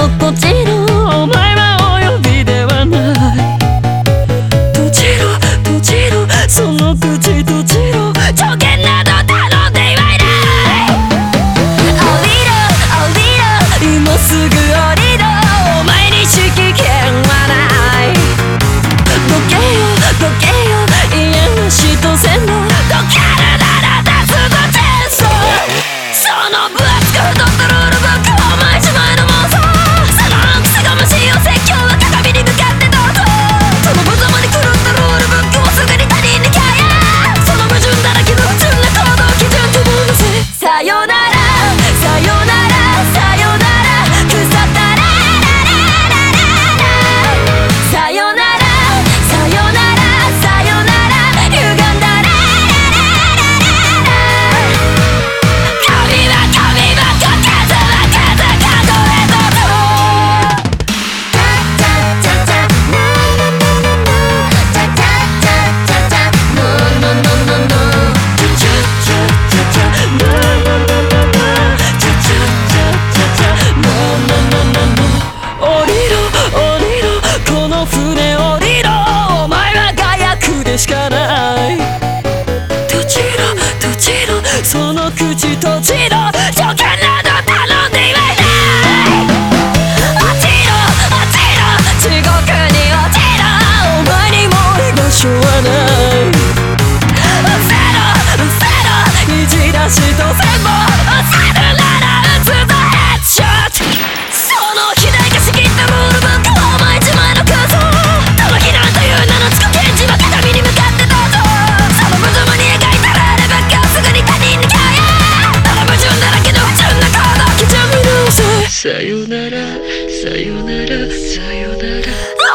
お前はお呼びではない。ちちそのち条件など頼いない。ろろ。今すぐさよならさよならさよなら。